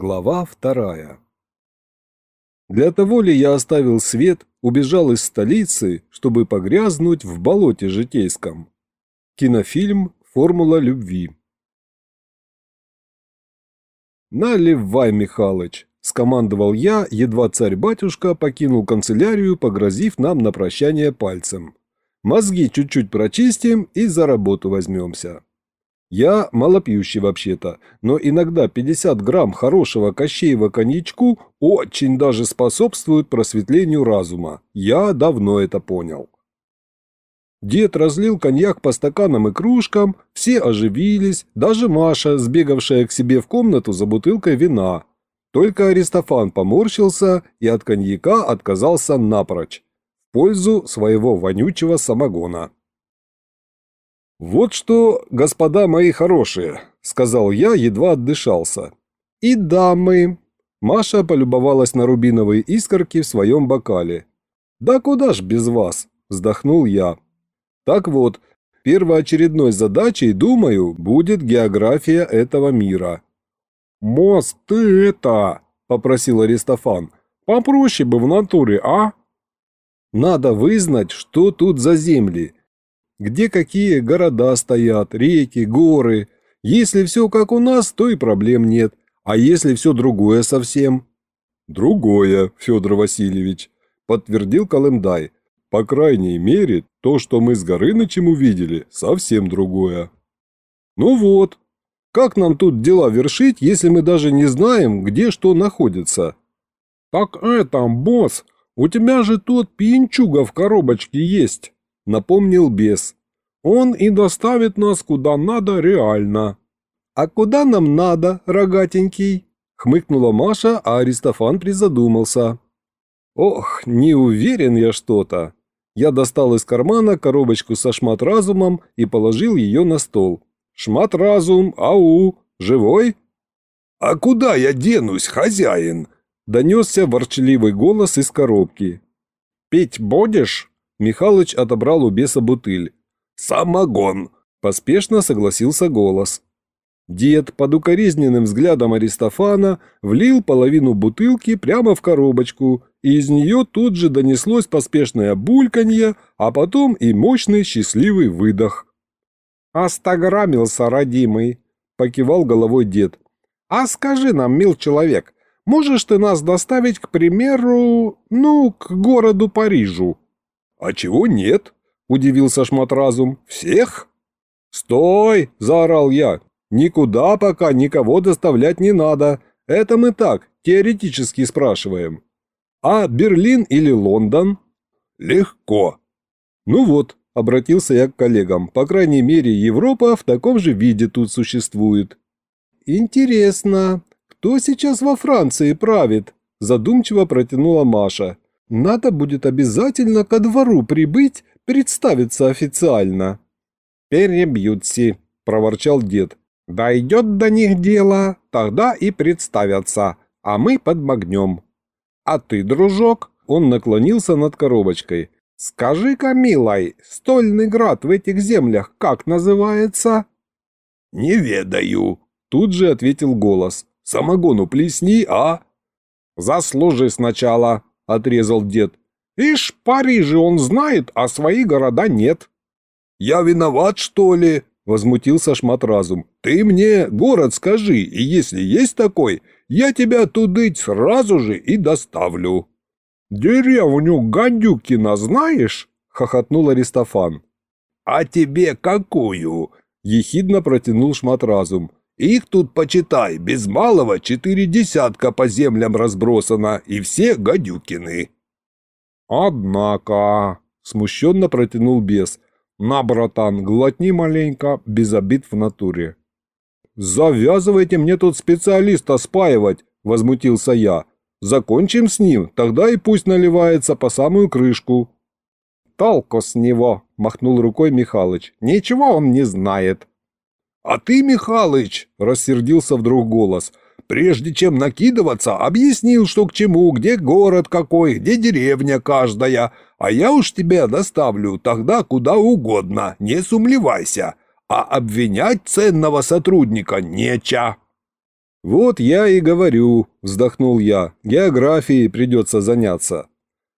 Глава вторая. Для того ли я оставил свет, убежал из столицы, чтобы погрязнуть в болоте житейском? Кинофильм «Формула любви». «Наливай, Михалыч!» – скомандовал я, едва царь-батюшка покинул канцелярию, погрозив нам на прощание пальцем. «Мозги чуть-чуть прочистим и за работу возьмемся». Я малопьющий вообще-то, но иногда 50 грамм хорошего кощеева коньячку очень даже способствуют просветлению разума. Я давно это понял. Дед разлил коньяк по стаканам и кружкам, все оживились, даже Маша, сбегавшая к себе в комнату за бутылкой вина. Только Аристофан поморщился и от коньяка отказался напрочь, в пользу своего вонючего самогона. «Вот что, господа мои хорошие», — сказал я, едва отдышался. «И дамы». Маша полюбовалась на рубиновые искорки в своем бокале. «Да куда ж без вас?» – вздохнул я. «Так вот, первоочередной задачей, думаю, будет география этого мира». «Мост, ты это...» – попросил Аристофан. «Попроще бы в натуре, а?» «Надо вызнать, что тут за земли, где какие города стоят, реки, горы. Если все как у нас, то и проблем нет. А если все другое совсем? Другое, Федор Васильевич, подтвердил Колымдай. По крайней мере, то, что мы с Горынычем увидели, совсем другое. Ну вот, как нам тут дела вершить, если мы даже не знаем, где что находится? Так это, босс, у тебя же тот пьянчуга в коробочке есть напомнил бес. «Он и доставит нас куда надо реально». «А куда нам надо, рогатенький?» хмыкнула Маша, а Аристофан призадумался. «Ох, не уверен я что-то». Я достал из кармана коробочку со шмат-разумом и положил ее на стол. «Шмат-разум, ау, живой?» «А куда я денусь, хозяин?» Донесся ворчливый голос из коробки. «Петь будешь?» Михалыч отобрал у беса бутыль. «Самогон!» – поспешно согласился голос. Дед под укоризненным взглядом Аристофана влил половину бутылки прямо в коробочку, и из нее тут же донеслось поспешное бульканье, а потом и мощный счастливый выдох. «Остаграмился, родимый!» – покивал головой дед. «А скажи нам, мил человек, можешь ты нас доставить, к примеру, ну, к городу Парижу?» «А чего нет?» – удивился шматразум. «Всех?» «Стой!» – заорал я. «Никуда пока никого доставлять не надо. Это мы так, теоретически спрашиваем. А Берлин или Лондон?» «Легко». «Ну вот», – обратился я к коллегам. «По крайней мере, Европа в таком же виде тут существует». «Интересно, кто сейчас во Франции правит?» – задумчиво протянула Маша. Надо будет обязательно ко двору прибыть, представиться официально». «Перебьются», – проворчал дед. «Дойдет до них дело, тогда и представятся, а мы подмогнем». «А ты, дружок?» – он наклонился над коробочкой. «Скажи-ка, милой, стольный град в этих землях как называется?» «Не ведаю», – тут же ответил голос. «Самогону плесни, а?» «Заслужи сначала», отрезал дед. «Ишь, Париже он знает, а свои города нет». «Я виноват, что ли?» – возмутился Шматразум. «Ты мне город скажи, и если есть такой, я тебя тудыть сразу же и доставлю». «Деревню Гадюкина знаешь?» – хохотнул Аристофан. «А тебе какую?» – ехидно протянул Шматразум. Их тут, почитай, без малого четыре десятка по землям разбросано, и все гадюкины». «Однако», — смущенно протянул бес, — «на, братан, глотни маленько, без обид в натуре». «Завязывайте мне тут специалиста спаивать», — возмутился я. «Закончим с ним, тогда и пусть наливается по самую крышку». «Толку с него», — махнул рукой Михалыч. «Ничего он не знает». «А ты, Михалыч!» – рассердился вдруг голос. «Прежде чем накидываться, объяснил, что к чему, где город какой, где деревня каждая, а я уж тебя доставлю тогда куда угодно, не сумлевайся, а обвинять ценного сотрудника неча». «Вот я и говорю», – вздохнул я, – «географией придется заняться».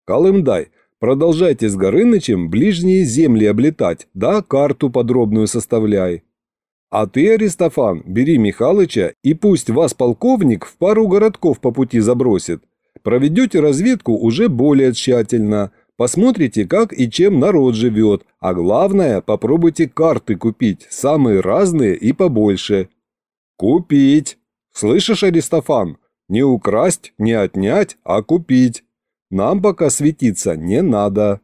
«Колымдай, продолжайте с Горынычем ближние земли облетать, да карту подробную составляй. А ты, Аристофан, бери Михалыча и пусть вас полковник в пару городков по пути забросит. Проведете разведку уже более тщательно, посмотрите, как и чем народ живет, а главное, попробуйте карты купить, самые разные и побольше». «Купить!» Слышишь, Аристофан? Не украсть, не отнять, а купить. Нам пока светиться не надо.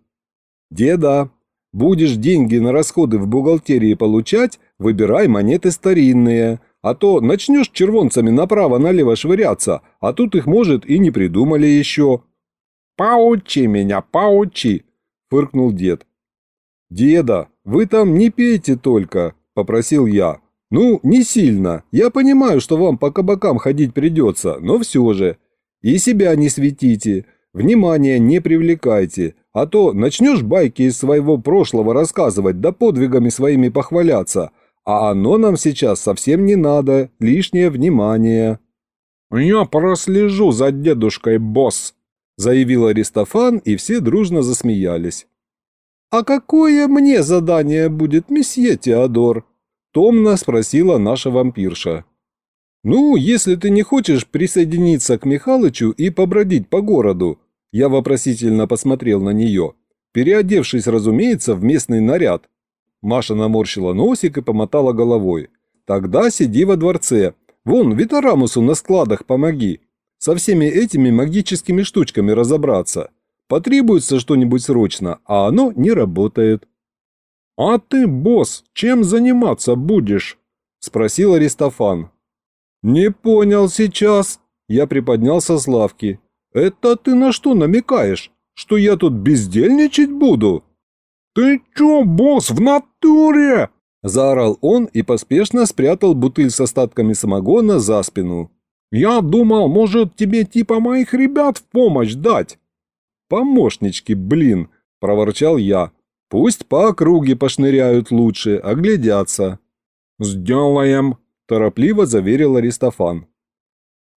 Деда, будешь деньги на расходы в бухгалтерии получать, выбирай монеты старинные. А то начнешь червонцами направо-налево швыряться, а тут их, может, и не придумали еще. «Поучи меня, поучи!» – фыркнул дед. «Деда, вы там не пейте только», – попросил я. «Ну, не сильно. Я понимаю, что вам по кабакам ходить придется, но все же. И себя не светите, внимание не привлекайте, а то начнешь байки из своего прошлого рассказывать, да подвигами своими похваляться, а оно нам сейчас совсем не надо, лишнее внимание». «Я прослежу за дедушкой, босс», – заявил Аристофан, и все дружно засмеялись. «А какое мне задание будет, месье Теодор?» Томно спросила наша вампирша. «Ну, если ты не хочешь присоединиться к Михалычу и побродить по городу», я вопросительно посмотрел на нее, переодевшись, разумеется, в местный наряд. Маша наморщила носик и помотала головой. «Тогда сиди во дворце. Вон, Витарамусу на складах помоги. Со всеми этими магическими штучками разобраться. Потребуется что-нибудь срочно, а оно не работает». «А ты, босс, чем заниматься будешь?» – спросил Аристофан. «Не понял сейчас». Я приподнялся с лавки. «Это ты на что намекаешь? Что я тут бездельничать буду?» «Ты чё, босс, в натуре?» Заорал он и поспешно спрятал бутыль с остатками самогона за спину. «Я думал, может, тебе типа моих ребят в помощь дать?» «Помощнички, блин!» – проворчал я. Пусть по округе пошныряют лучше, оглядятся. «Сделаем», – торопливо заверил Аристофан.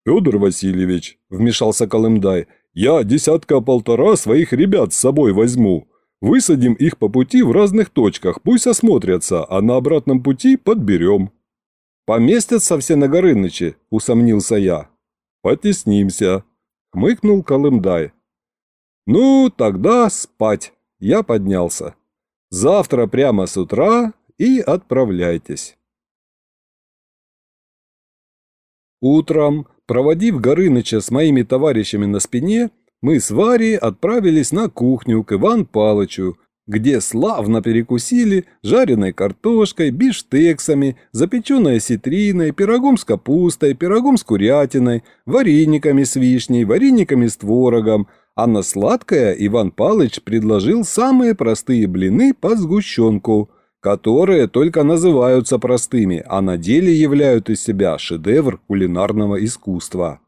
«Федор Васильевич», – вмешался Колымдай, – «я десятка-полтора своих ребят с собой возьму. Высадим их по пути в разных точках, пусть осмотрятся, а на обратном пути подберем». «Поместятся все на Горыныче», – усомнился я. «Потеснимся», – хмыкнул Колымдай. «Ну, тогда спать». Я поднялся. Завтра прямо с утра и отправляйтесь. Утром, проводив Горыныча с моими товарищами на спине, мы с Варей отправились на кухню к Иван Палычу, где славно перекусили жареной картошкой, биштексами, запеченной ситриной, пирогом с капустой, пирогом с курятиной, варениками с вишней, варениками с творогом, а на сладкое Иван Палыч предложил самые простые блины по сгущенку, которые только называются простыми, а на деле являют из себя шедевр кулинарного искусства.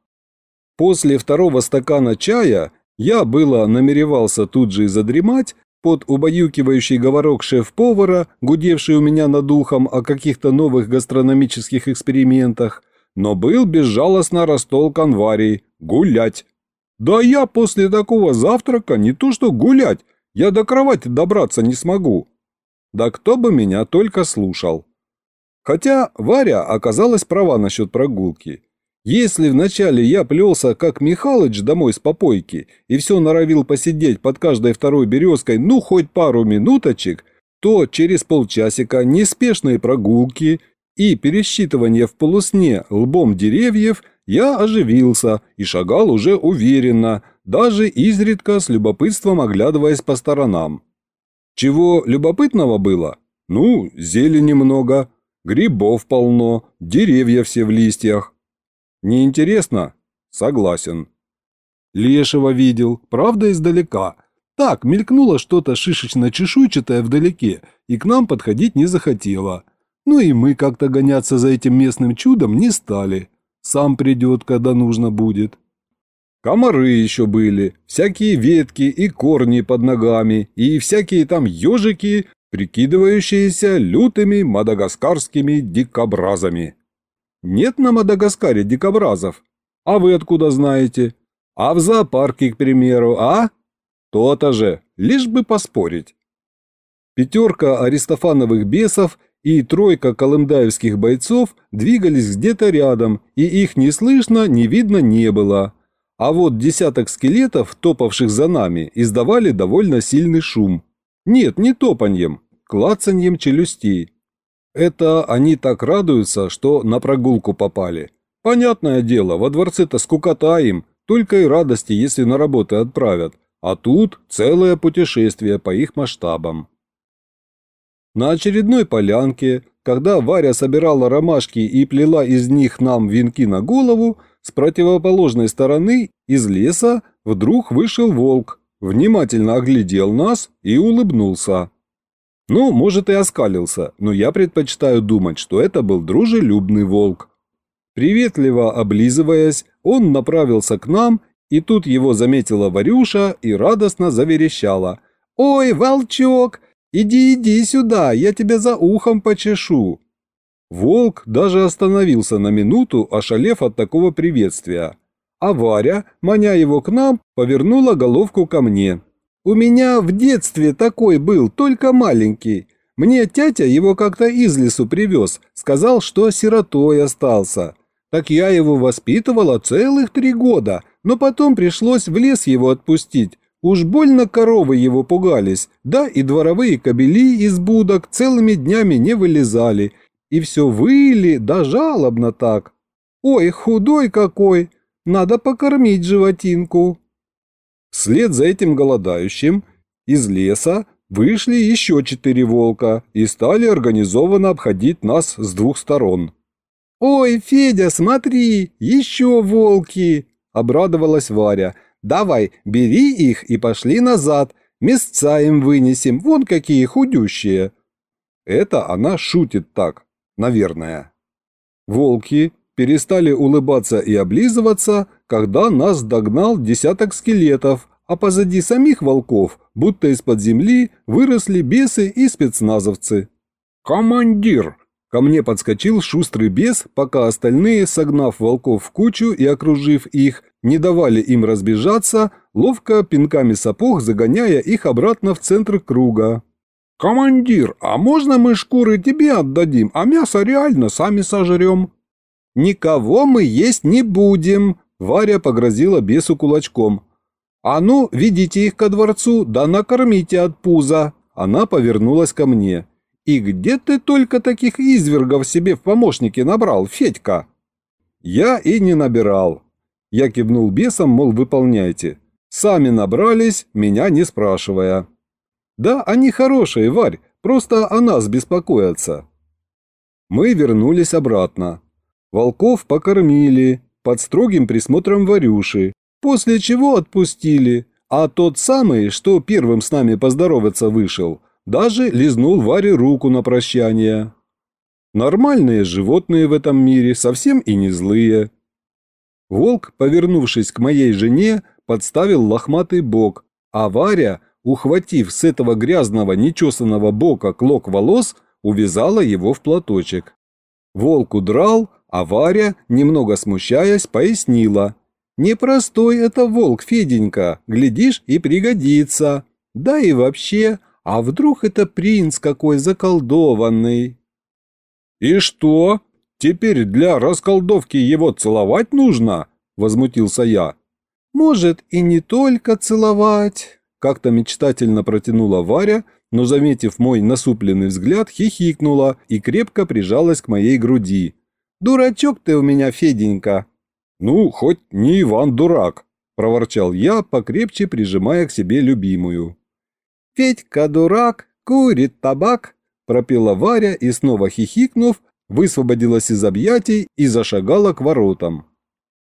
После второго стакана чая я было намеревался тут же и задремать, под убаюкивающий говорок шеф-повара, гудевший у меня над ухом о каких-то новых гастрономических экспериментах, но был безжалостно растолкан Варей гулять. Да я после такого завтрака не то что гулять, я до кровати добраться не смогу. Да кто бы меня только слушал. Хотя Варя оказалась права насчет прогулки. Если вначале я плелся, как Михалыч, домой с попойки, и все норовил посидеть под каждой второй березкой, ну, хоть пару минуточек, то через полчасика неспешные прогулки и пересчитывание в полусне лбом деревьев я оживился и шагал уже уверенно, даже изредка с любопытством оглядываясь по сторонам. Чего любопытного было? Ну, зелени много, грибов полно, деревья все в листьях. Неинтересно? Согласен. Лешего видел, правда издалека. Так, мелькнуло что-то шишечно-чешуйчатое вдалеке, и к нам подходить не захотело. Ну и мы как-то гоняться за этим местным чудом не стали. Сам придет, когда нужно будет. Комары еще были, всякие ветки и корни под ногами, и всякие там ежики, прикидывающиеся лютыми мадагаскарскими дикобразами. Нет на Мадагаскаре дикобразов. А вы откуда знаете? А в зоопарке, к примеру, а? То-то же, лишь бы поспорить. Пятерка аристофановых бесов и тройка колымдаевских бойцов двигались где-то рядом, и их не слышно, не видно не было. А вот десяток скелетов, топавших за нами, издавали довольно сильный шум. Нет, не топаньем, клацаньем челюстей. Это они так радуются, что на прогулку попали. Понятное дело, во дворце-то скукота им, только и радости, если на работы отправят. А тут целое путешествие по их масштабам. На очередной полянке, когда Варя собирала ромашки и плела из них нам венки на голову, с противоположной стороны из леса вдруг вышел волк, внимательно оглядел нас и улыбнулся. Ну, может и оскалился, но я предпочитаю думать, что это был дружелюбный волк. Приветливо облизываясь, он направился к нам, и тут его заметила Варюша и радостно заверещала. «Ой, волчок, иди, иди сюда, я тебя за ухом почешу!» Волк даже остановился на минуту, ошалев от такого приветствия. А Варя, маня его к нам, повернула головку ко мне. У меня в детстве такой был, только маленький. Мне тятя его как-то из лесу привез, сказал, что сиротой остался. Так я его воспитывала целых три года, но потом пришлось в лес его отпустить. Уж больно коровы его пугались, да и дворовые кобели из будок целыми днями не вылезали. И все выли, да жалобно так. Ой, худой какой, надо покормить животинку. Вслед за этим голодающим из леса вышли еще четыре волка и стали организованно обходить нас с двух сторон. «Ой, Федя, смотри, еще волки!» – обрадовалась Варя. «Давай, бери их и пошли назад, мясца им вынесем, вон какие худющие!» Это она шутит так, наверное. Волки перестали улыбаться и облизываться, когда нас догнал десяток скелетов, а позади самих волков, будто из-под земли, выросли бесы и спецназовцы. «Командир!» Ко мне подскочил шустрый бес, пока остальные, согнав волков в кучу и окружив их, не давали им разбежаться, ловко пинками сапог загоняя их обратно в центр круга. «Командир, а можно мы шкуры тебе отдадим, а мясо реально сами сожрем?» «Никого мы есть не будем», Варя погрозила бесу кулачком. «А ну, ведите их ко дворцу, да накормите от пуза!» Она повернулась ко мне. «И где ты только таких извергов себе в помощники набрал, Федька?» «Я и не набирал». Я кивнул бесам, мол, выполняйте. Сами набрались, меня не спрашивая. «Да, они хорошие, Варь, просто о нас беспокоятся». Мы вернулись обратно. Волков покормили, под строгим присмотром Варюши, после чего отпустили, а тот самый, что первым с нами поздороваться вышел, даже лизнул Варе руку на прощание. Нормальные животные в этом мире, совсем и не злые. Волк, повернувшись к моей жене, подставил лохматый бок, а Варя, ухватив с этого грязного нечесанного бока клок волос, увязала его в платочек. Волк удрал, а Варя, немного смущаясь, пояснила. «Непростой это волк, Феденька, глядишь и пригодится. Да и вообще, а вдруг это принц какой заколдованный?» «И что? Теперь для расколдовки его целовать нужно?» – возмутился я. «Может, и не только целовать», – как-то мечтательно протянула Варя, но, заметив мой насупленный взгляд, хихикнула и крепко прижалась к моей груди. «Дурачок ты у меня, Феденька!» «Ну, хоть не Иван дурак!» – проворчал я, покрепче прижимая к себе любимую. «Федька дурак, курит табак!» – пропела Варя и, снова хихикнув, высвободилась из объятий и зашагала к воротам.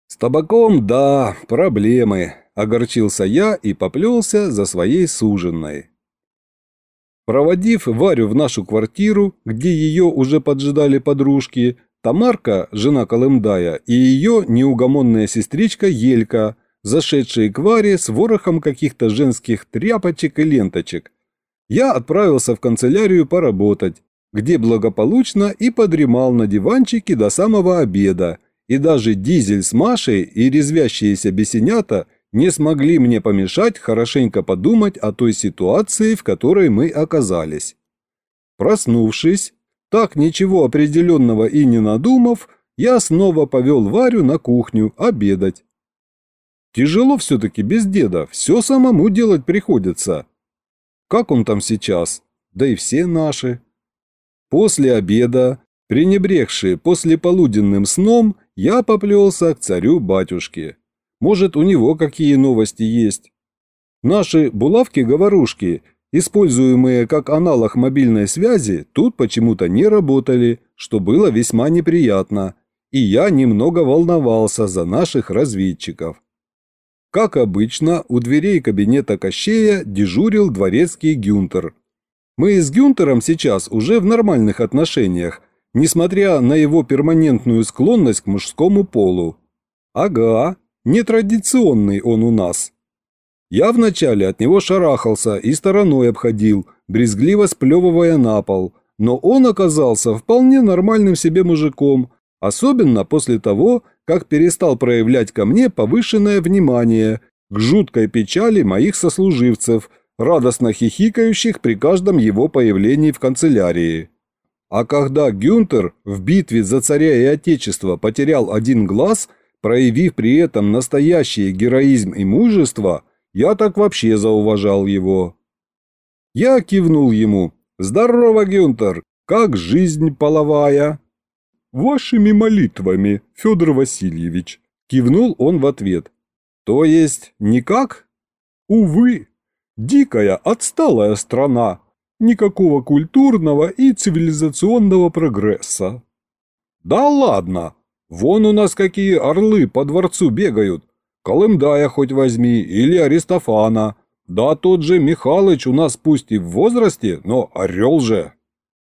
«С табаком, да, проблемы», – огорчился я и поплелся за своей суженной. Проводив Варю в нашу квартиру, где ее уже поджидали подружки, Тамарка, жена Колымдая, и ее неугомонная сестричка Елька, зашедшие к Варе с ворохом каких-то женских тряпочек и ленточек. Я отправился в канцелярию поработать. где благополучно и подремал на диванчике до самого обеда, и даже дизель с Машей и резвящиеся бесенята не смогли мне помешать хорошенько подумать о той ситуации, в которой мы оказались. Проснувшись, так ничего определенного и не надумав, я снова повел Варю на кухню обедать. Тяжело все-таки без деда, все самому делать приходится. Как он там сейчас? Да и все наши. После обеда, пренебрегшие послеполуденным сном, я поплелся к царю-батюшке. Может, у него какие новости есть. Наши булавки-говорушки, используемые как аналог мобильной связи, тут почему-то не работали, что было весьма неприятно, и я немного волновался за наших разведчиков. Как обычно, у дверей кабинета Кощея дежурил дворецкий Гюнтер. Мы с Гюнтером сейчас уже в нормальных отношениях, несмотря на его перманентную склонность к мужскому полу. Ага, нетрадиционный он у нас. Я вначале от него шарахался и стороной обходил, брезгливо сплевывая на пол, но он оказался вполне нормальным себе мужиком, особенно после того, как перестал проявлять ко мне повышенное внимание к жуткой печали моих сослуживцев, радостно хихикающих при каждом его появлении в канцелярии. А когда Гюнтер в битве за царя и отечество потерял один глаз, проявив при этом настоящий героизм и мужество, я так вообще зауважал его. Я кивнул ему. «Здорово, Гюнтер! Как жизнь половая?» «Вашими молитвами, Федор Васильевич», – кивнул он в ответ. «То есть никак?» «Увы, дикая, отсталая страна, никакого культурного и цивилизационного прогресса». «Да ладно! Вон у нас какие орлы по дворцу бегают. Колымдая хоть возьми или Аристофана. Да тот же Михалыч у нас пусть и в возрасте, но орел же».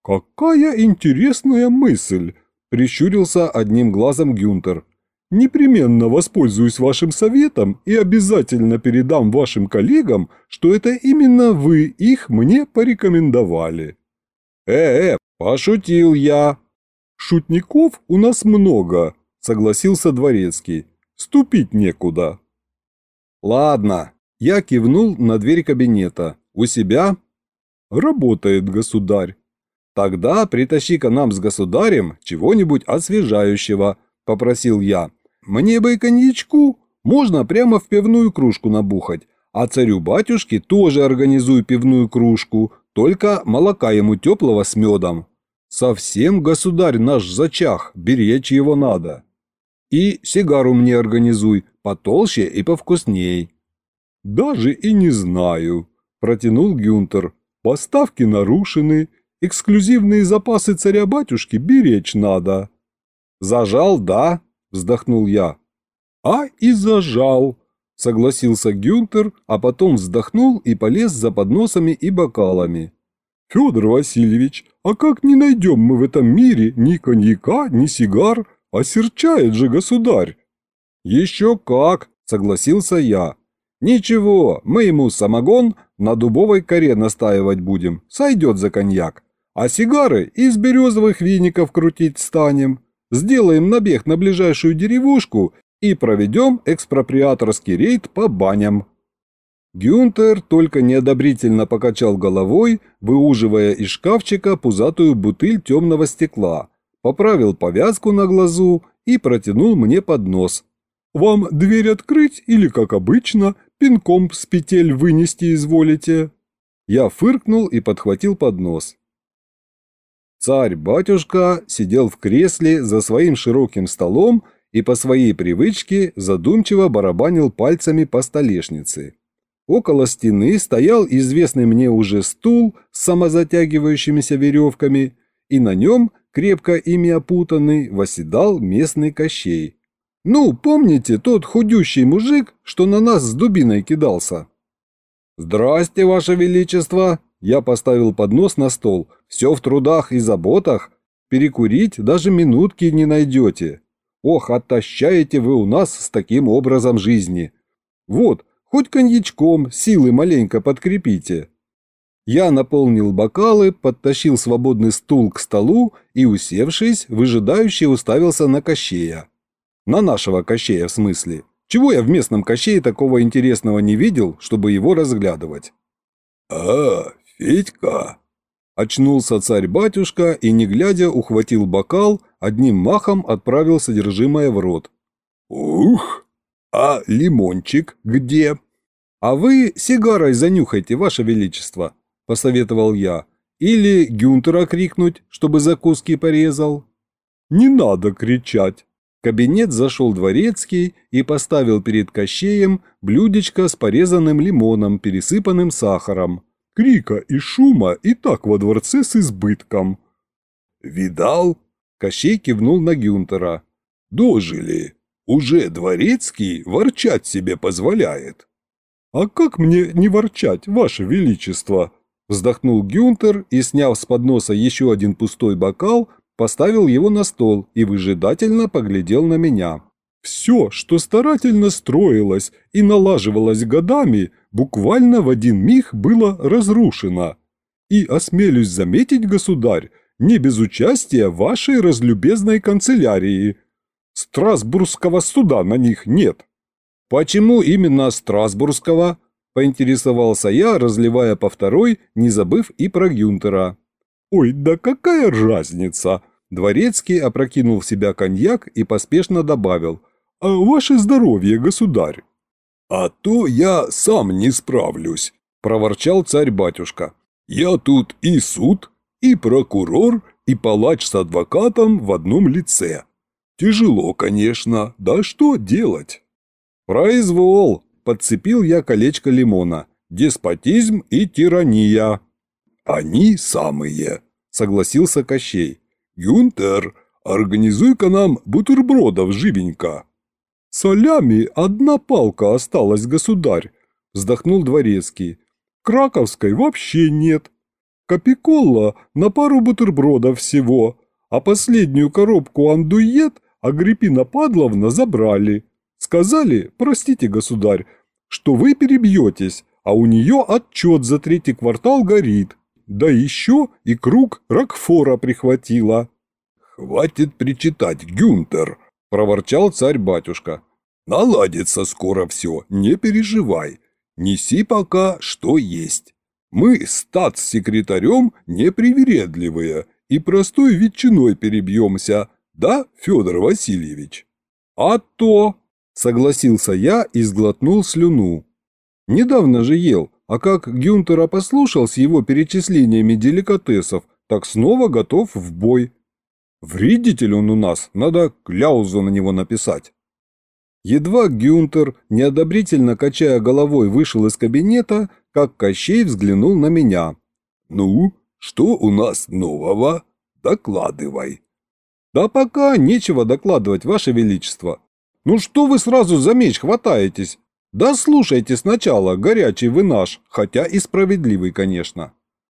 «Какая интересная мысль!» Прищурился одним глазом Гюнтер. «Непременно воспользуюсь вашим советом и обязательно передам вашим коллегам, что это именно вы их мне порекомендовали». «Э-э, пошутил я!» «Шутников у нас много», — согласился Дворецкий. «Ступить некуда». «Ладно», — я кивнул на дверь кабинета. «У себя?» «Работает, государь». «Тогда притащи-ка нам с государем чего-нибудь освежающего», – попросил я. «Мне бы и коньячку, можно прямо в пивную кружку набухать, а царю-батюшке тоже организуй пивную кружку, только молока ему теплого с медом. Совсем государь наш зачах, беречь его надо. И сигару мне организуй, потолще и повкусней». «Даже и не знаю», – протянул Гюнтер. «Поставки нарушены». Эксклюзивные запасы царя-батюшки беречь надо». «Зажал, да?» – вздохнул я. «А и зажал», – согласился Гюнтер, а потом вздохнул и полез за подносами и бокалами. «Федор Васильевич, а как не найдем мы в этом мире ни коньяка, ни сигар, а серчает же государь?» «Еще как!» – согласился я. «Ничего, мы ему самогон на дубовой коре настаивать будем, сойдет за коньяк. А сигары из березовых веников крутить станем. Сделаем набег на ближайшую деревушку и проведем экспроприаторский рейд по баням». Гюнтер только неодобрительно покачал головой, выуживая из шкафчика пузатую бутыль темного стекла, поправил повязку на глазу и протянул мне поднос. «Вам дверь открыть или, как обычно, пинком с петель вынести изволите?» Я фыркнул и подхватил поднос. Царь-батюшка сидел в кресле за своим широким столом и по своей привычке задумчиво барабанил пальцами по столешнице. Около стены стоял известный мне уже стул с самозатягивающимися веревками, и на нем, крепко ими опутанный, восседал местный Кощей. Ну, помните тот худющий мужик, что на нас с дубиной кидался? «Здрасте, Ваше Величество!» Я поставил поднос на стол. Все в трудах и заботах. Перекурить даже минутки не найдете. Ох, оттащаете вы у нас с таким образом жизни. Вот, хоть коньячком силы маленько подкрепите. Я наполнил бокалы, подтащил свободный стул к столу и, усевшись, выжидающе уставился на Кощея. На нашего Кощея, в смысле. Чего я в местном Кощее такого интересного не видел, чтобы его разглядывать? «А, Федька!» Очнулся царь-батюшка и, не глядя, ухватил бокал, одним махом отправил содержимое в рот. «Ух! А лимончик где?» «А вы сигарой занюхайте, ваше величество», – посоветовал я. «Или Гюнтера крикнуть, чтобы закуски порезал». «Не надо кричать», кабинет зашел дворецкий и поставил перед Кощеем блюдечко с порезанным лимоном, пересыпанным сахаром. Крика и шума и так во дворце с избытком. «Видал?» – Кощей кивнул на Гюнтера. «Дожили. Уже дворецкий ворчать себе позволяет». «А как мне не ворчать, ваше величество?» Вздохнул Гюнтер и, сняв с подноса еще один пустой бокал, поставил его на стол и выжидательно поглядел на меня. Все, что старательно строилось и налаживалось годами, буквально в один миг было разрушено. И, осмелюсь заметить, государь, не без участия вашей разлюбезной канцелярии. Страсбургского суда на них нет. Почему именно Страсбургского? Поинтересовался я, разливая по второй, не забыв и про Гюнтера. «Ой, да какая разница!» Дворецкий опрокинул в себя коньяк и поспешно добавил. «А ваше здоровье, государь!» «А то я сам не справлюсь», – проворчал царь-батюшка. «Я тут и суд, и прокурор, и палач с адвокатом в одном лице. Тяжело, конечно, да что делать?» «Произвол!» – подцепил я колечко лимона. «Деспотизм и тирания!» «Они самые», — согласился Кощей. «Гюнтер, организуй-ка нам бутербродов живенько». «Солями одна палка осталась, государь», — вздохнул дворецкий. «Краковской вообще нет. Капиколла на пару бутербродов всего, а последнюю коробку андует Агриппина Падловна забрали. Сказали, простите, государь, что вы перебьетесь, а у нее отчет за третий квартал горит. Да еще и круг Рокфора прихватила. «Хватит причитать, Гюнтер!» – проворчал царь-батюшка. «Наладится скоро все, не переживай. Неси пока, что есть. Мы статс-секретарем непривередливые и простой ветчиной перебьемся, да, Федор Васильевич?» «А то!» – согласился я и сглотнул слюну. «Недавно же ел, а как Гюнтера послушал с его перечислениями деликатесов, так снова готов в бой. Вредитель он у нас, надо кляузу на него написать. Едва Гюнтер, неодобрительно качая головой, вышел из кабинета, как Кощей взглянул на меня. «Ну, что у нас нового? Докладывай». «Да пока нечего докладывать, Ваше Величество. Ну что вы сразу за меч хватаетесь? Да слушайте сначала, горячий вы наш, хотя и справедливый, конечно.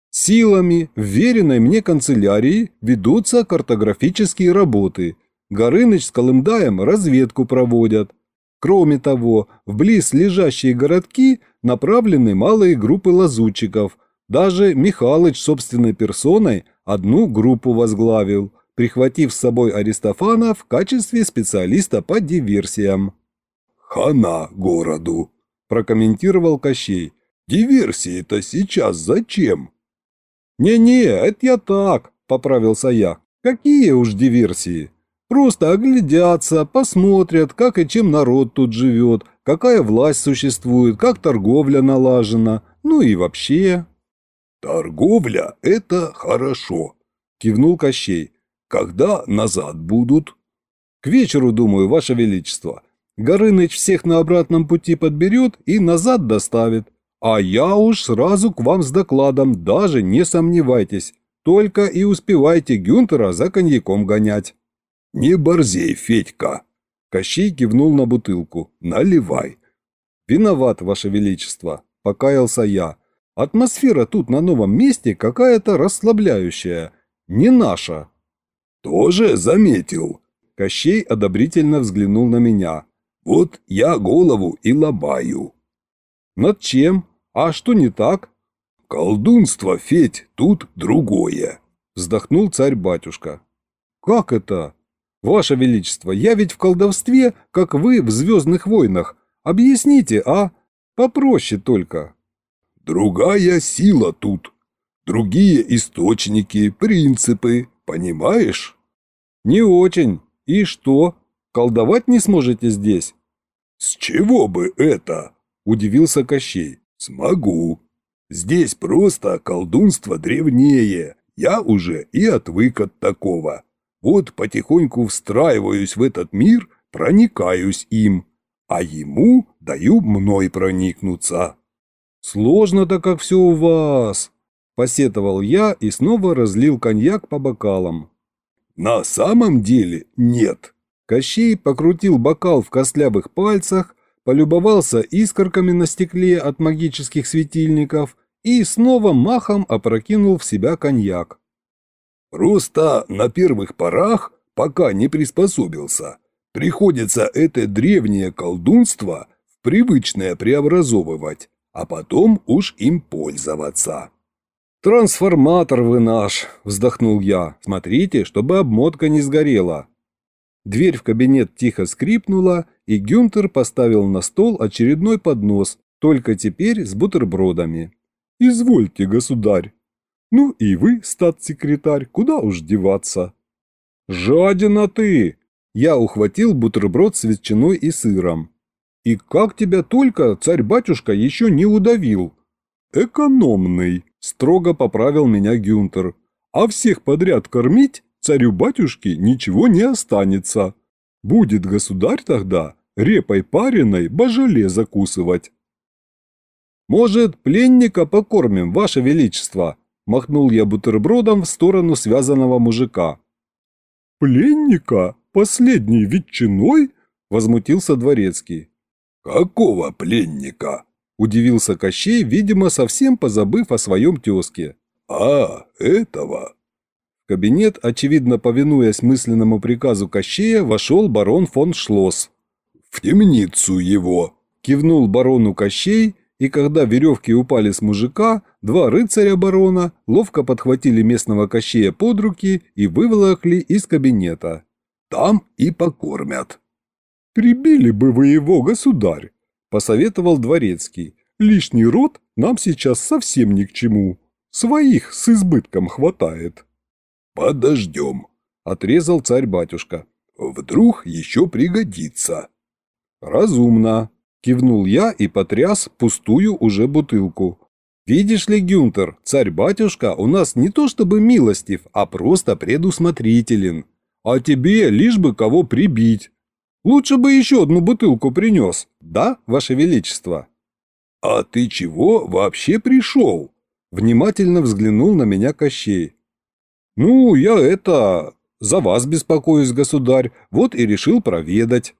Силами, вверенной мне канцелярии, ведутся картографические работы. Горыныч с Колымдаем разведку проводят. Кроме того, в близ лежащие городки направлены малые группы лазутчиков. Даже Михалыч собственной персоной одну группу возглавил, прихватив с собой Аристофана в качестве специалиста по диверсиям. «Хана городу», – прокомментировал Кощей. «Диверсии-то сейчас зачем?» «Не-не, это я так», – поправился я. «Какие уж диверсии? Просто оглядятся, посмотрят, как и чем народ тут живет, какая власть существует, как торговля налажена, ну и вообще». «Торговля – это хорошо», – кивнул Кощей. «Когда назад будут?» «К вечеру, думаю, Ваше Величество. Горыныч всех на обратном пути подберет и назад доставит. А я уж сразу к вам с докладом, даже не сомневайтесь. Только и успевайте Гюнтера за коньяком гонять». «Не борзей, Федька!» Кощей кивнул на бутылку. «Наливай!» «Виноват, Ваше Величество!» – покаялся я. «Атмосфера тут на новом месте какая-то расслабляющая. Не наша». «Тоже заметил?» Кощей одобрительно взглянул на меня. Вот я голову и лобаю. Над чем? А что не так? «Колдунство, Федь, тут другое», – вздохнул царь-батюшка. «Как это? Ваше Величество, я ведь в колдовстве, как вы в «Звездных войнах». Объясните, а? Попроще только». «Другая сила тут. Другие источники, принципы, понимаешь?» «Не очень. И что? Колдовать не сможете здесь?» «С чего бы это?» – удивился Кощей. «Смогу. Здесь просто колдунство древнее. Я уже и отвык от такого. Вот потихоньку встраиваюсь в этот мир, проникаюсь им, а ему даю мной проникнуться». «Сложно-то как все у вас!» – посетовал я и снова разлил коньяк по бокалам. «На самом деле нет». Кощей покрутил бокал в костлявых пальцах, полюбовался искорками на стекле от магических светильников и снова махом опрокинул в себя коньяк. «Просто на первых порах, пока не приспособился, приходится это древнее колдунство в привычное преобразовывать, а потом уж им пользоваться». «Трансформатор вы наш!» – вздохнул я. «Смотрите, чтобы обмотка не сгорела». Дверь в кабинет тихо скрипнула, и Гюнтер поставил на стол очередной поднос, только теперь с бутербродами. «Извольте, государь!» «Ну и вы, статс-секретарь, куда уж деваться?» «Жадина ты!» Я ухватил бутерброд с ветчиной и сыром. «И как тебя только царь-батюшка еще не удавил?» «Экономный!» Строго поправил меня Гюнтер. А всех подряд кормить царю-батюшке ничего не останется. Будет государь тогда репой пареной божале закусывать. «Может, пленника покормим, ваше величество?» – махнул я бутербродом в сторону связанного мужика. «Пленника? Последней ветчиной?» – возмутился дворецкий. «Какого пленника?» Удивился Кощей, видимо, совсем позабыв о своем тезке. «А, этого!» В кабинет, очевидно повинуясь мысленному приказу Кощея, вошел барон фон Шлосс. «В темницу его!» – кивнул барону Кощей, и когда веревки упали с мужика, два рыцаря барона ловко подхватили местного Кощея под руки и выволокли из кабинета. «Там и покормят». «Прибили бы вы его, государь!» Посоветовал дворецкий. «Лишний род нам сейчас совсем ни к чему. Своих с избытком хватает». «Подождем», – отрезал царь-батюшка. «Вдруг еще пригодится». «Разумно», – кивнул я и потряс пустую уже бутылку. «Видишь ли, Гюнтер, царь-батюшка у нас не то чтобы милостив, а просто предусмотрителен. А тебе лишь бы кого прибить. Лучше бы еще одну бутылку принес, да, Ваше Величество?» «А ты чего вообще пришел?» Внимательно взглянул на меня Кощей. «Ну, я это... за вас беспокоюсь, государь, вот и решил проведать».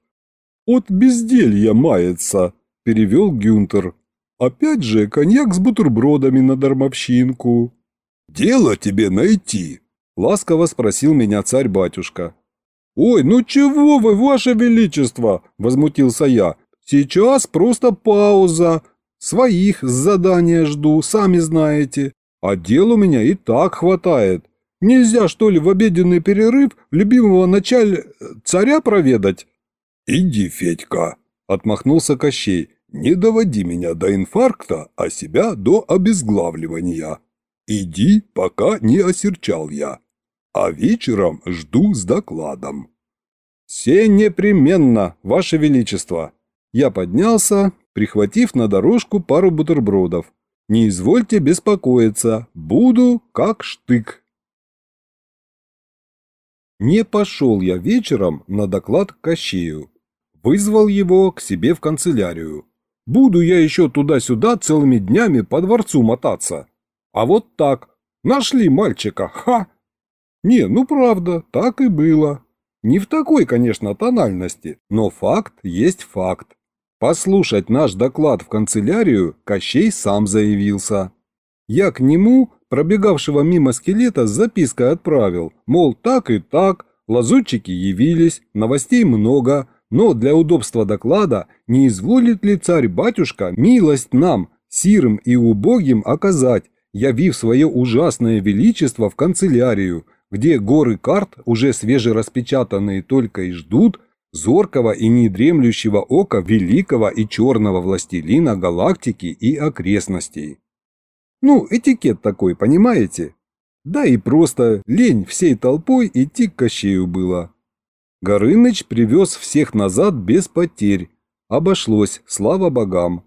«От безделья мается», – перевел Гюнтер. «Опять же коньяк с бутербродами на дармовщинку». «Дело тебе найти», – ласково спросил меня царь-батюшка. «Ой, ну чего вы, ваше величество!» – возмутился я. «Сейчас просто пауза. Своих задания жду, сами знаете. А дел у меня и так хватает. Нельзя, что ли, в обеденный перерыв любимого началь... царя проведать?» «Иди, Федька!» – отмахнулся Кощей. «Не доводи меня до инфаркта, а себя до обезглавливания. Иди, пока не осерчал я» а вечером жду с докладом». «Все непременно, Ваше Величество!» Я поднялся, прихватив на дорожку пару бутербродов. «Не извольте беспокоиться, буду как штык». Не пошел я вечером на доклад к Кащею. Вызвал его к себе в канцелярию. Буду я еще туда-сюда целыми днями по дворцу мотаться. А вот так. Нашли мальчика, ха! Не, ну правда, так и было. Не в такой, конечно, тональности, но факт есть факт. Послушать наш доклад в канцелярию Кощей сам заявился. Я к нему, пробегавшего мимо скелета, с запиской отправил, мол, так и так, лазутчики явились, новостей много, но для удобства доклада не изволит ли царь-батюшка милость нам, сирым и убогим, оказать, явив свое ужасное величество в канцелярию, где горы карт, уже свежераспечатанные только и ждут, зоркого и недремлющего ока великого и черного властелина галактики и окрестностей. Ну, этикет такой, понимаете? Да и просто лень всей толпой идти к Кощею было. Горыныч привез всех назад без потерь. Обошлось, слава богам.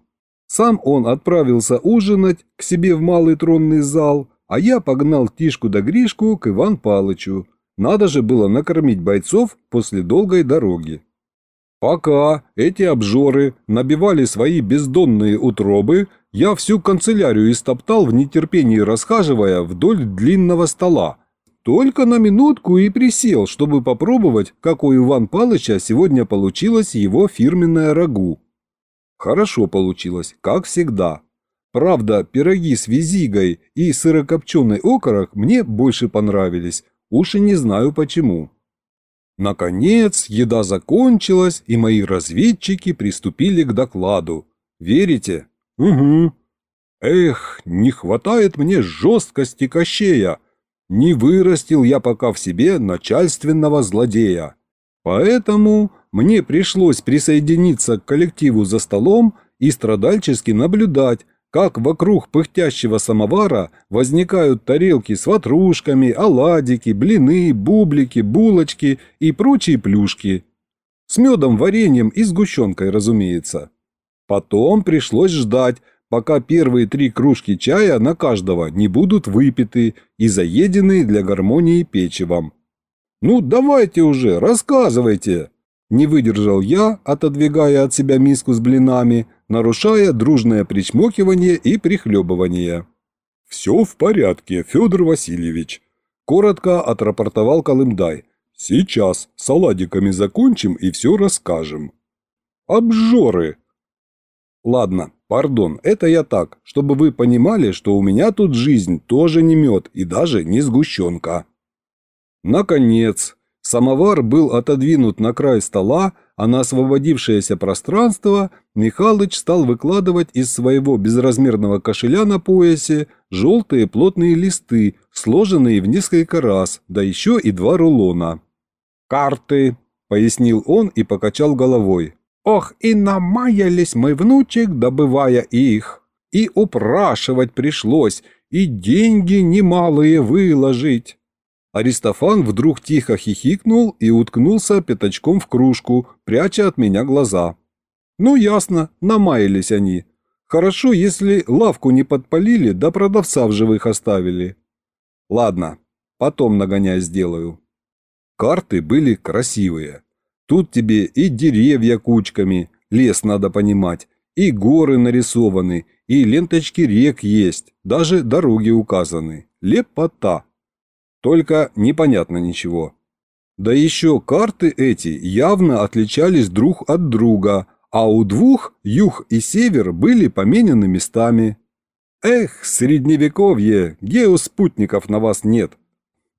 Сам он отправился ужинать к себе в малый тронный зал, а я погнал Тишку да Гришку к Иван Палычу. Надо же было накормить бойцов после долгой дороги. Пока эти обжоры набивали свои бездонные утробы, я всю канцелярию истоптал в нетерпении расхаживая вдоль длинного стола. Только на минутку и присел, чтобы попробовать, как у Иван Палыча сегодня получилось его фирменное рагу. Хорошо получилось, как всегда. Правда, пироги с визигой и сырокопченый окорок мне больше понравились, уж и не знаю почему. Наконец, еда закончилась, и мои разведчики приступили к докладу. Верите? Угу. Эх, не хватает мне жесткости кощея. Не вырастил я пока в себе начальственного злодея. Поэтому мне пришлось присоединиться к коллективу за столом и страдальчески наблюдать, как вокруг пыхтящего самовара возникают тарелки с ватрушками, оладики, блины, бублики, булочки и прочие плюшки. С медом, вареньем и сгущенкой, разумеется. Потом пришлось ждать, пока первые три кружки чая на каждого не будут выпиты и заедены для гармонии печевом. «Ну, давайте уже, рассказывайте!» Не выдержал я, отодвигая от себя миску с блинами, нарушая дружное причмокивание и прихлебывание. «Все в порядке, Федор Васильевич», – коротко отрапортовал Колымдай. «Сейчас с оладиками закончим и все расскажем». «Обжоры!» «Ладно, пардон, это я так, чтобы вы понимали, что у меня тут жизнь тоже не мед и даже не сгущенка». Наконец, самовар был отодвинут на край стола, а на освободившееся пространство Михалыч стал выкладывать из своего безразмерного кошеля на поясе желтые плотные листы, сложенные в несколько раз, да еще и два рулона. «Карты», — пояснил он и покачал головой. «Ох, и намаялись мы, внучек, добывая их. И упрашивать пришлось, и деньги немалые выложить». Аристофан вдруг тихо хихикнул и уткнулся пятачком в кружку, пряча от меня глаза. Ну ясно, намаялись они. Хорошо, если лавку не подпалили, да продавца в живых оставили. Ладно, потом нагоняй сделаю. Карты были красивые. Тут тебе и деревья кучками, лес надо понимать, и горы нарисованы, и ленточки рек есть, даже дороги указаны. Лепота. Только непонятно ничего. Да еще карты эти явно отличались друг от друга, а у двух юг и север были поменены местами. Эх, средневековье, геоспутников на вас нет.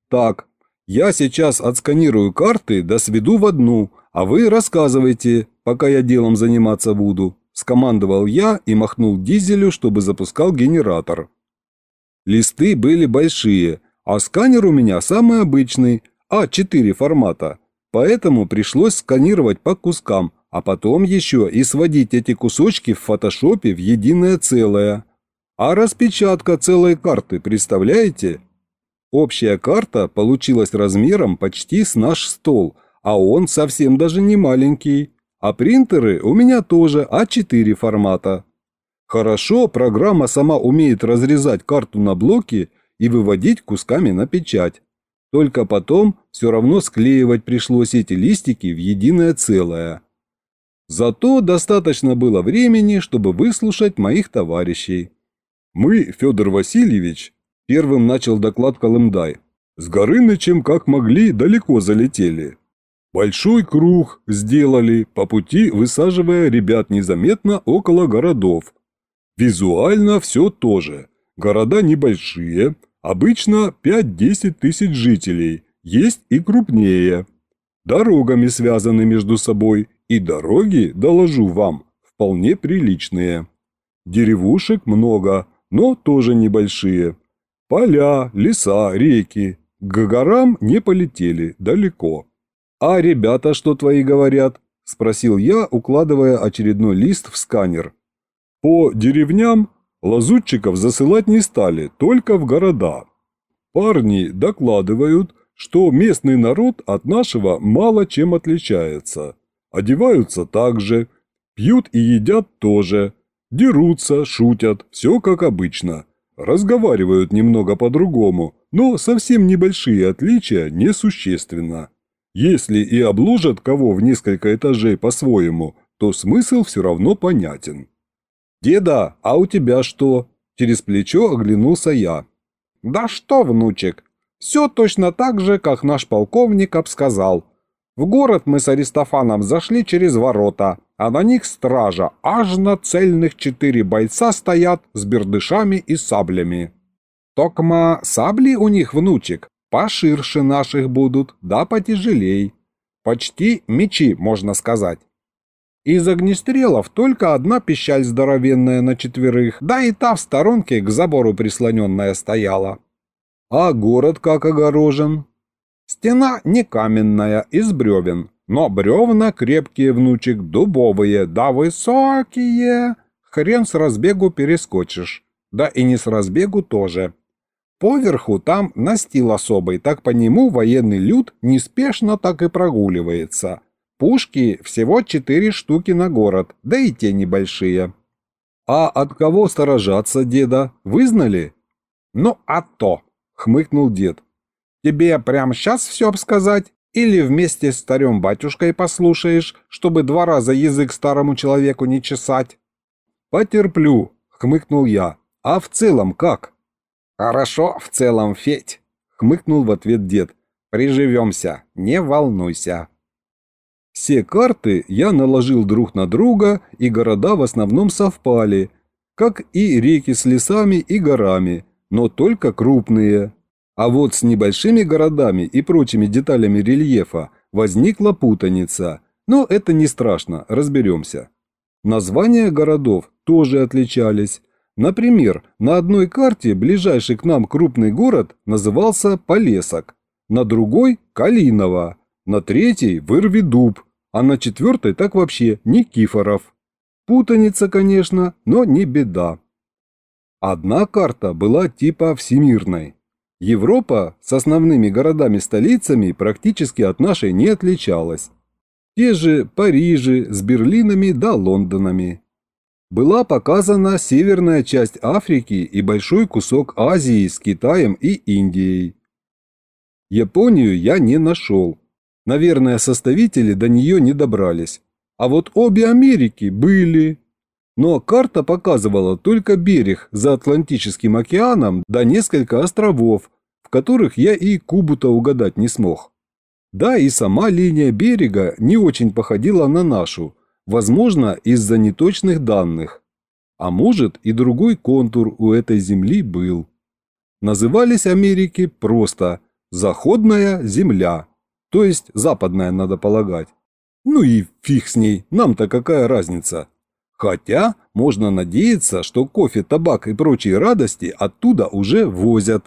Так, я сейчас отсканирую карты да сведу в одну, а вы рассказывайте, пока я делом заниматься буду. Скомандовал я и махнул дизелю, чтобы запускал генератор. Листы были большие, а сканер у меня самый обычный, А4 формата, поэтому пришлось сканировать по кускам, а потом еще и сводить эти кусочки в фотошопе в единое целое. А распечатка целой карты, представляете? Общая карта получилась размером почти с наш стол, а он совсем даже не маленький. А принтеры у меня тоже А4 формата. Хорошо, программа сама умеет разрезать карту на блоки и выводить кусками на печать. Только потом все равно склеивать пришлось эти листики в единое целое. Зато достаточно было времени, чтобы выслушать моих товарищей. «Мы, Федор Васильевич», – первым начал доклад Колымдай, – «с Горынычем как могли далеко залетели. Большой круг сделали, по пути высаживая ребят незаметно около городов. Визуально все тоже. Города небольшие, Обычно 5-10 тысяч жителей, есть и крупнее. Дорогами связаны между собой, и дороги, доложу вам, вполне приличные. Деревушек много, но тоже небольшие. Поля, леса, реки. К горам не полетели, далеко. А ребята что твои говорят? Спросил я, укладывая очередной лист в сканер. По деревням лазутчиков засылать не стали, только в города. Парни докладывают, что местный народ от нашего мало чем отличается. Одеваются так же, пьют и едят тоже, дерутся, шутят, все как обычно. Разговаривают немного по-другому, но совсем небольшие отличия несущественно. Если и обложат кого в несколько этажей по-своему, то смысл все равно понятен. «Деда, а у тебя что?» Через плечо оглянулся я. «Да что, внучек, все точно так же, как наш полковник обсказал. В город мы с Аристофаном зашли через ворота, а на них стража, аж на цельных четыре бойца стоят с бердышами и саблями. Токма сабли у них, внучек, поширше наших будут, да потяжелей. Почти мечи, можно сказать. Из огнестрелов только одна пищаль здоровенная на четверых, да и та в сторонке к забору прислоненная стояла. А город как огорожен? Стена не каменная, из бревен, но бревна крепкие, внучек, дубовые, да высокие. Хрен с разбегу перескочишь, да и не с разбегу тоже. Поверху там настил особый, так по нему военный люд неспешно так и прогуливается. Пушки всего четыре штуки на город, да и те небольшие. А от кого сторожаться, деда, вы знали? Ну, а то хмыкнул дед. «Тебе прямо сейчас все обсказать? Или вместе с старым батюшкой послушаешь, чтобы два раза язык старому человеку не чесать?» «Потерплю», — хмыкнул я. «А в целом как?» «Хорошо в целом, Федь», — хмыкнул в ответ дед. «Приживемся, не волнуйся». Все карты я наложил друг на друга, и города в основном совпали, как и реки с лесами и горами, но только крупные. А вот с небольшими городами и прочими деталями рельефа возникла путаница. Но это не страшно, разберемся. Названия городов тоже отличались. Например, на одной карте ближайший к нам крупный город назывался Полесок, на другой – Калиново, на третьей – Вырвидуб, а на четвертой так вообще Никифоров. Путаница, конечно, но не беда. Одна карта была типа всемирной. Европа с основными городами-столицами практически от нашей не отличалась. Те же Парижи с Берлинами да Лондонами. Была показана северная часть Африки и большой кусок Азии с Китаем и Индией. Японию я не нашел. Наверное, составители до нее не добрались. А вот обе Америки были. Но карта показывала только берег за Атлантическим океаном да несколько островов, в которых я и Кубу-то угадать не смог. Да и сама линия берега не очень походила на нашу, возможно, из-за неточных данных. А может и другой контур у этой земли был. Назывались Америки просто «Заходная земля», то есть западная, надо полагать. Ну и фиг с ней, нам-то какая разница. Хотя можно надеяться, что кофе, табак и прочие радости оттуда уже возят.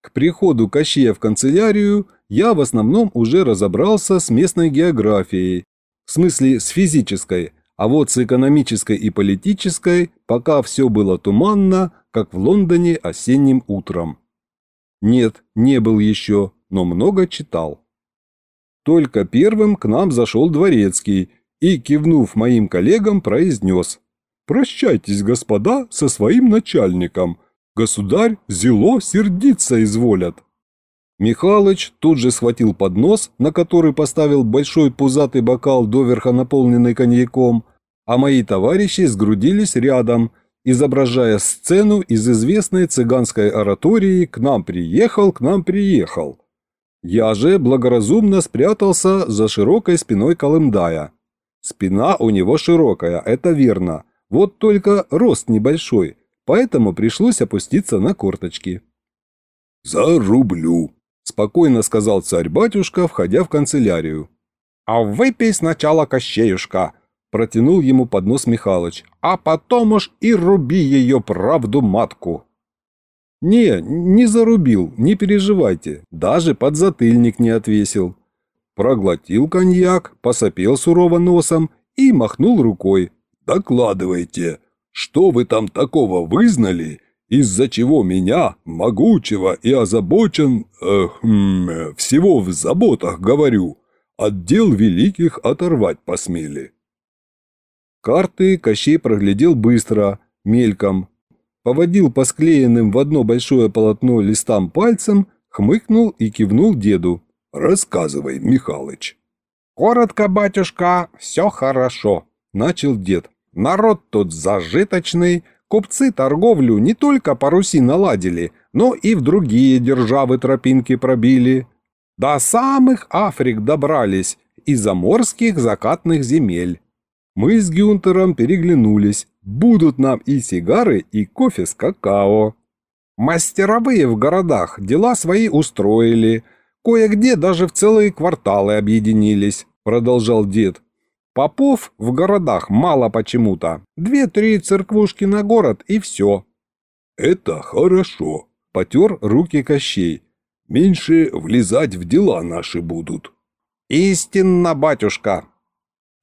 К приходу Кощея в канцелярию я в основном уже разобрался с местной географией, в смысле с физической, а вот с экономической и политической пока все было туманно, как в Лондоне осенним утром. Нет, не был еще, но много читал. Только первым к нам зашел дворецкий – и, кивнув моим коллегам, произнес «Прощайтесь, господа, со своим начальником. Государь зело сердиться изволят». Михалыч тут же схватил поднос, на который поставил большой пузатый бокал, доверха наполненный коньяком, а мои товарищи сгрудились рядом, изображая сцену из известной цыганской оратории «К нам приехал, к нам приехал». Я же благоразумно спрятался за широкой спиной Колымдая. Спина у него широкая, это верно. Вот только рост небольшой, поэтому пришлось опуститься на корточки. «Зарублю», – спокойно сказал царь-батюшка, входя в канцелярию. «А выпей сначала Кощеюшка», – протянул ему поднос Михалыч, «а потом уж и руби ее правду матку». «Не, не зарубил, не переживайте, даже подзатыльник не отвесил». Проглотил коньяк, посопел сурово носом и махнул рукой. «Докладывайте, что вы там такого вызнали, из-за чего меня, могучего и озабочен, э, всего в заботах говорю, отдел великих оторвать посмели?» Карты Кощей проглядел быстро, мельком, поводил по склеенным в одно большое полотно листам пальцем, хмыкнул и кивнул деду. «Рассказывай, Михалыч». «Коротко, батюшка, все хорошо», — начал дед. «Народ тут зажиточный, купцы торговлю не только по Руси наладили, но и в другие державы тропинки пробили. До самых Африк добрались, и заморских закатных земель. Мы с Гюнтером переглянулись. Будут нам и сигары, и кофе с какао. Мастеровые в городах дела свои устроили, Кое-где даже в целые кварталы объединились, продолжал дед. Попов в городах мало почему-то. Две-три церквушки на город и все. Это хорошо, потер руки Кощей. Меньше влезать в дела наши будут. Истинно, батюшка.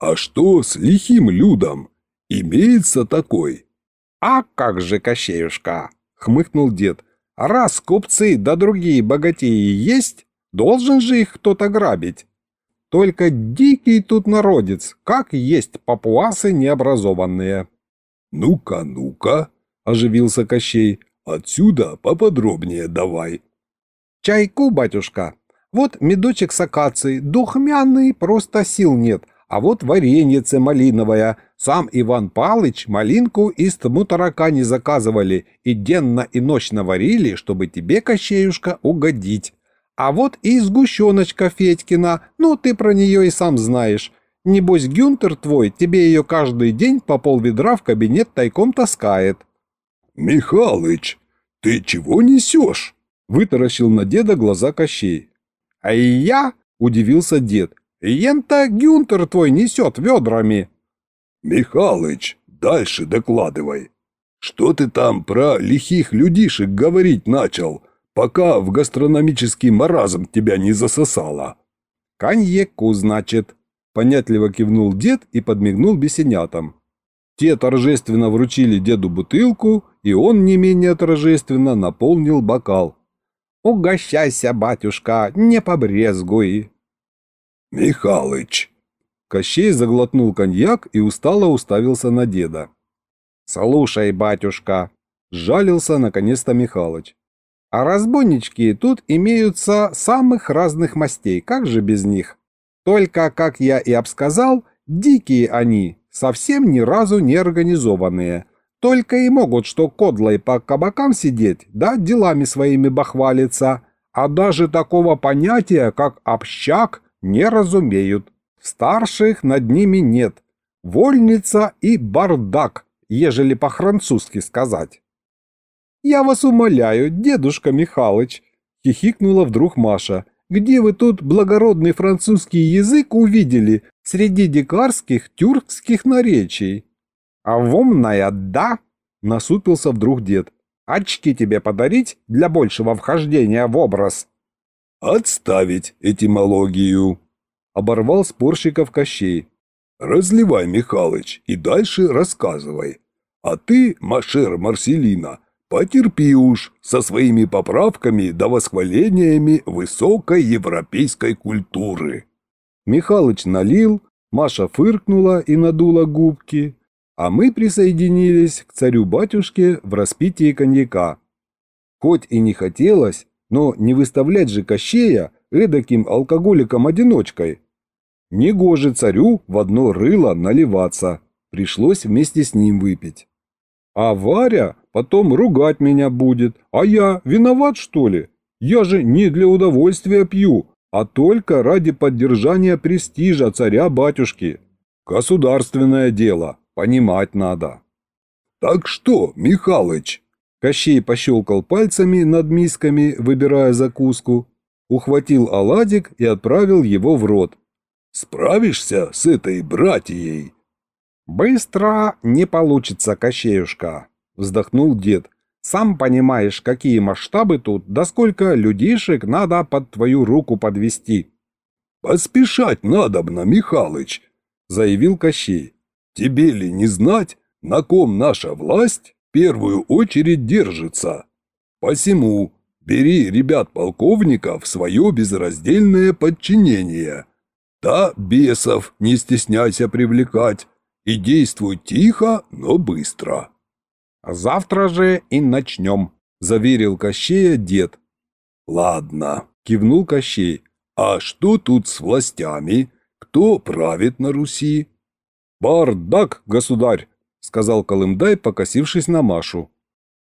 А что с лихим людом? Имеется такой? А как же, Кощеюшка, хмыкнул дед. Раз купцы да другие богатеи есть, Должен же их кто-то грабить. Только дикий тут народец, как есть папуасы необразованные. «Ну-ка, ну-ка», — оживился Кощей, — «отсюда поподробнее давай». «Чайку, батюшка. Вот медочек с акацией, духмяный, просто сил нет, а вот варенице малиновая. Сам Иван Палыч малинку из мутарака не заказывали и денно и ночно варили, чтобы тебе, Кощеюшка, угодить. А вот и сгущеночка Федькина, ну ты про нее и сам знаешь. Небось Гюнтер твой тебе ее каждый день по полведра в кабинет тайком таскает». «Михалыч, ты чего несешь?» – вытаращил на деда глаза Кощей. «А и я?» – удивился дед. «Ента Гюнтер твой несет ведрами». «Михалыч, дальше докладывай. Что ты там про лихих людишек говорить начал?» пока в гастрономический маразм тебя не засосало». «Коньяку, значит», – понятливо кивнул дед и подмигнул бесенятам. Те торжественно вручили деду бутылку, и он не менее торжественно наполнил бокал. «Угощайся, батюшка, не побрезгуй!» «Михалыч!» Кощей заглотнул коньяк и устало уставился на деда. «Слушай, батюшка!» – сжалился наконец-то Михалыч. А разбойнички тут имеются самых разных мастей, как же без них? Только, как я и обсказал, дикие они, совсем ни разу не организованные. Только и могут что кодлой по кабакам сидеть, да делами своими бахвалиться. А даже такого понятия, как общак, не разумеют. Старших над ними нет. Вольница и бардак, ежели по-французски сказать. «Я вас умоляю, дедушка Михалыч!» – хихикнула вдруг Маша. «Где вы тут благородный французский язык увидели среди дикарских тюркских наречий?» «А умная, да?» – насупился вдруг дед. «Очки тебе подарить для большего вхождения в образ?» «Отставить этимологию!» – оборвал спорщиков Кощей. «Разливай, Михалыч, и дальше рассказывай. А ты, Машер Марселина, Потерпи уж со своими поправками да восхвалениями высокой европейской культуры. Михалыч налил, Маша фыркнула и надула губки, а мы присоединились к царю-батюшке в распитии коньяка. Хоть и не хотелось, но не выставлять же Кощея эдаким алкоголиком-одиночкой. Негоже царю в одно рыло наливаться, пришлось вместе с ним выпить. А Варя потом ругать меня будет. А я виноват, что ли? Я же не для удовольствия пью, а только ради поддержания престижа царя-батюшки. Государственное дело, понимать надо. Так что, Михалыч? Кощей пощелкал пальцами над мисками, выбирая закуску, ухватил оладик и отправил его в рот. Справишься с этой братьей? «Быстро не получится, Кощеюшка», — вздохнул дед. Сам понимаешь, какие масштабы тут, да сколько людишек надо под твою руку подвести. «Поспешать надобно, Михалыч», — заявил Кощей. «Тебе ли не знать, на ком наша власть первую очередь держится? Посему бери ребят-полковника в свое безраздельное подчинение. Да, бесов не стесняйся привлекать, и действуй тихо, но быстро». «Завтра же и начнем», — заверил Кощея дед. «Ладно», — кивнул Кощей. «А что тут с властями? Кто правит на Руси?» «Бардак, государь», — сказал Колымдай, покосившись на Машу.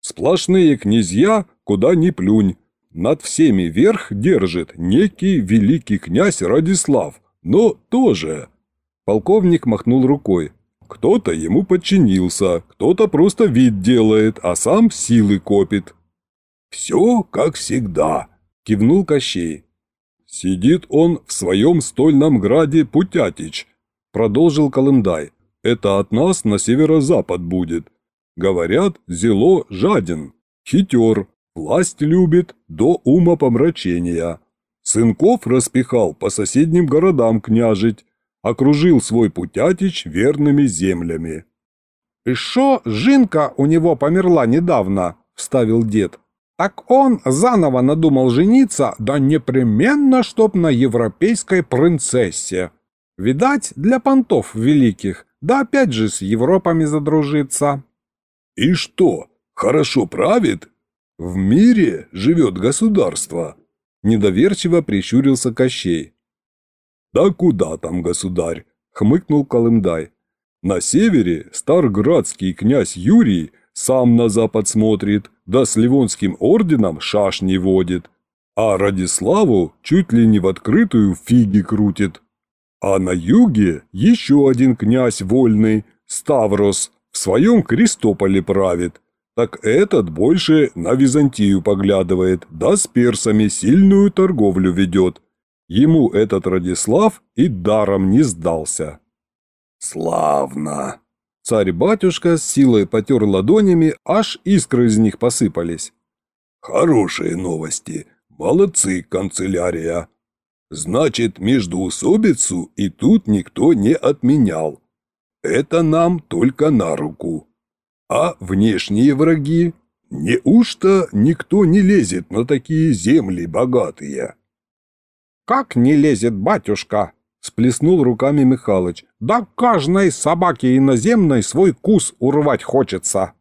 «Сплошные князья, куда ни плюнь. Над всеми верх держит некий великий князь Радислав, но тоже...» Полковник махнул рукой. Кто-то ему подчинился, кто-то просто вид делает, а сам силы копит. «Все как всегда», – кивнул Кощей. «Сидит он в своем стольном граде Путятич», – продолжил Колымдай. «Это от нас на северо-запад будет. Говорят, зело жаден, хитер, власть любит до ума помрачения. Сынков распихал по соседним городам княжить, окружил свой путятич верными землями. «И шо, жинка у него померла недавно», — вставил дед. «Так он заново надумал жениться, да непременно, чтоб на европейской принцессе. Видать, для понтов великих, да опять же с Европами задружиться». «И что, хорошо правит? В мире живет государство?» Недоверчиво прищурился Кощей. «Да куда там, государь?» – хмыкнул Колымдай. «На севере старградский князь Юрий сам на запад смотрит, да с Ливонским орденом шашни водит, а Радиславу чуть ли не в открытую фиги крутит. А на юге еще один князь вольный, Ставрос, в своем Крестополе правит. Так этот больше на Византию поглядывает, да с персами сильную торговлю ведет. Ему этот Радислав и даром не сдался. «Славно!» Царь-батюшка с силой потер ладонями, аж искры из них посыпались. «Хорошие новости. Молодцы, канцелярия. Значит, междуусобицу и тут никто не отменял. Это нам только на руку. А внешние враги? Неужто никто не лезет на такие земли богатые?» «Как не лезет батюшка?» – сплеснул руками Михалыч. «Да каждой собаке иноземной свой кус урвать хочется!»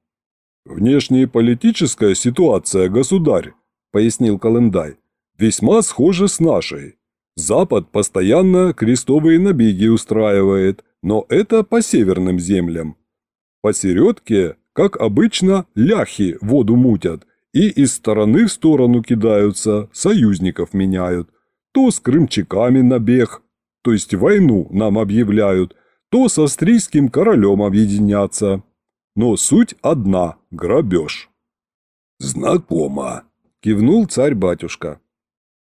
«Внешнеполитическая ситуация, государь», – пояснил Колымдай, – «весьма схожа с нашей. Запад постоянно крестовые набеги устраивает, но это по северным землям. Посередке, как обычно, ляхи воду мутят и из стороны в сторону кидаются, союзников меняют то с крымчаками набег, то есть войну нам объявляют, то с австрийским королем объединяться. Но суть одна – грабеж. «Знакомо», – кивнул царь-батюшка.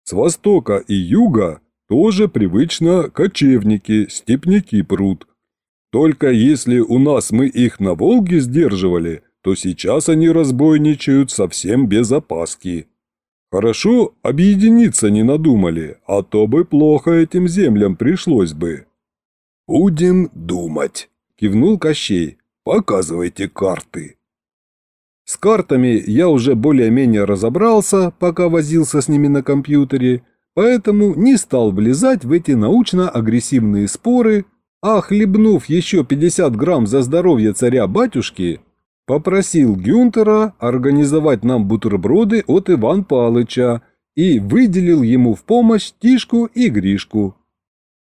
С востока и юга тоже привычно кочевники, степняки прут. Только если у нас мы их на Волге сдерживали, то сейчас они разбойничают совсем без опаски. Хорошо, объединиться не надумали, а то бы плохо этим землям пришлось бы. «Будем думать», – кивнул Кощей. «Показывайте карты». С картами я уже более-менее разобрался, пока возился с ними на компьютере, поэтому не стал влезать в эти научно-агрессивные споры, а хлебнув еще 50 грамм за здоровье царя-батюшки, Попросил Гюнтера организовать нам бутерброды от Иван Палыча и выделил ему в помощь Тишку и Гришку.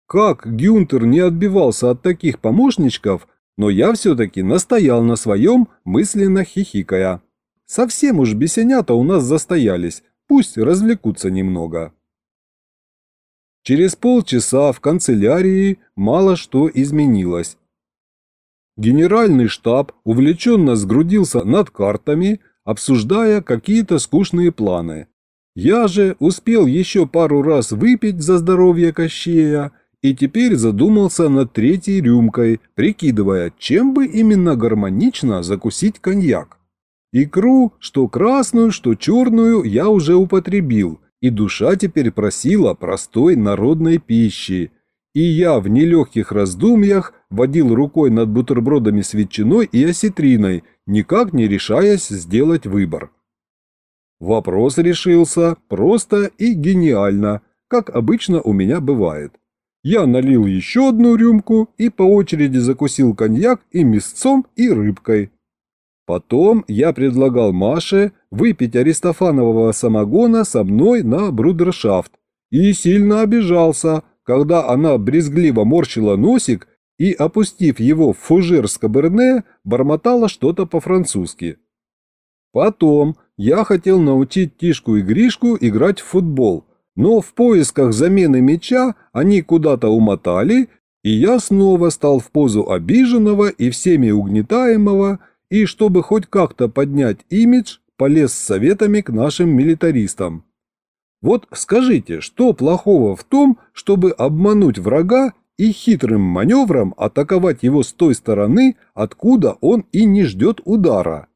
Как Гюнтер не отбивался от таких помощничков, но я все-таки настоял на своем, мысленно хихикая. Совсем уж бесенята у нас застоялись, пусть развлекутся немного. Через полчаса в канцелярии мало что изменилось. Генеральный штаб увлеченно сгрудился над картами, обсуждая какие-то скучные планы. Я же успел еще пару раз выпить за здоровье Кощея и теперь задумался над третьей рюмкой, прикидывая, чем бы именно гармонично закусить коньяк. Икру, что красную, что черную, я уже употребил, и душа теперь просила простой народной пищи. И я в нелегких раздумьях водил рукой над бутербродами с ветчиной и осетриной, никак не решаясь сделать выбор. Вопрос решился просто и гениально, как обычно у меня бывает. Я налил еще одну рюмку и по очереди закусил коньяк и мясцом, и рыбкой. Потом я предлагал Маше выпить аристофанового самогона со мной на брудершафт и сильно обижался, когда она брезгливо морщила носик и, опустив его в фужер с каберне, бормотала что-то по-французски. Потом я хотел научить Тишку и Гришку играть в футбол, но в поисках замены мяча они куда-то умотали, и я снова стал в позу обиженного и всеми угнетаемого, и чтобы хоть как-то поднять имидж, полез с советами к нашим милитаристам. Вот скажите, что плохого в том, чтобы обмануть врага и хитрым маневром атаковать его с той стороны, откуда он и не ждет удара?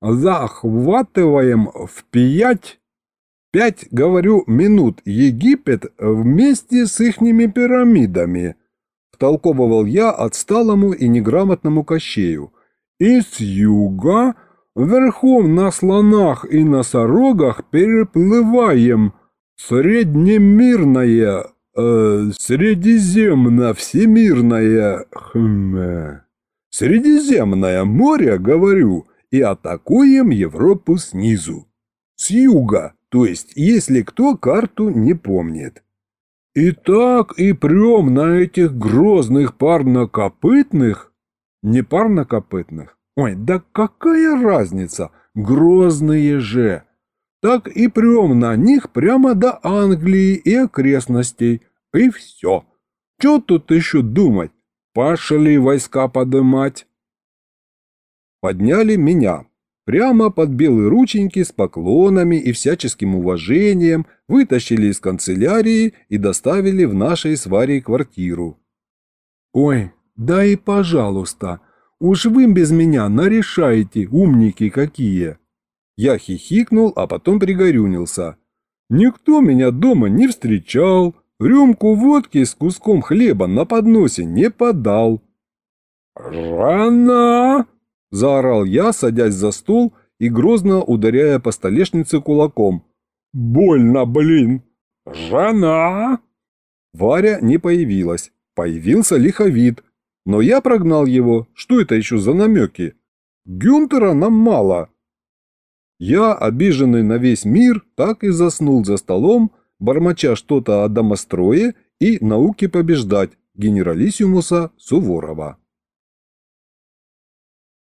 захватываем в пять, пять, говорю, минут Египет вместе с ихними пирамидами, втолковывал я отсталому и неграмотному Кощею. И с юга верхом на слонах и носорогах переплываем среднемирное, э, средиземно-всемирное, хм, средиземное море, говорю, и атакуем Европу снизу. С юга, то есть если кто карту не помнит. И так и прем на этих грозных парнокопытных, не парнокопытных, ой, да какая разница, грозные же. Так и прем на них прямо до Англии и окрестностей, и все. Че тут еще думать? Пошли войска подымать подняли меня. Прямо под белые рученьки с поклонами и всяческим уважением вытащили из канцелярии и доставили в нашей с Варей квартиру. «Ой, да и пожалуйста, уж вы без меня нарешаете, умники какие!» Я хихикнул, а потом пригорюнился. «Никто меня дома не встречал, рюмку водки с куском хлеба на подносе не подал». «Рано!» Заорал я, садясь за стол и грозно ударяя по столешнице кулаком. «Больно, блин! Жена!» Варя не появилась. Появился лиховид. Но я прогнал его. Что это еще за намеки? Гюнтера нам мало. Я, обиженный на весь мир, так и заснул за столом, бормоча что-то о домострое и науке побеждать генералиссимуса Суворова.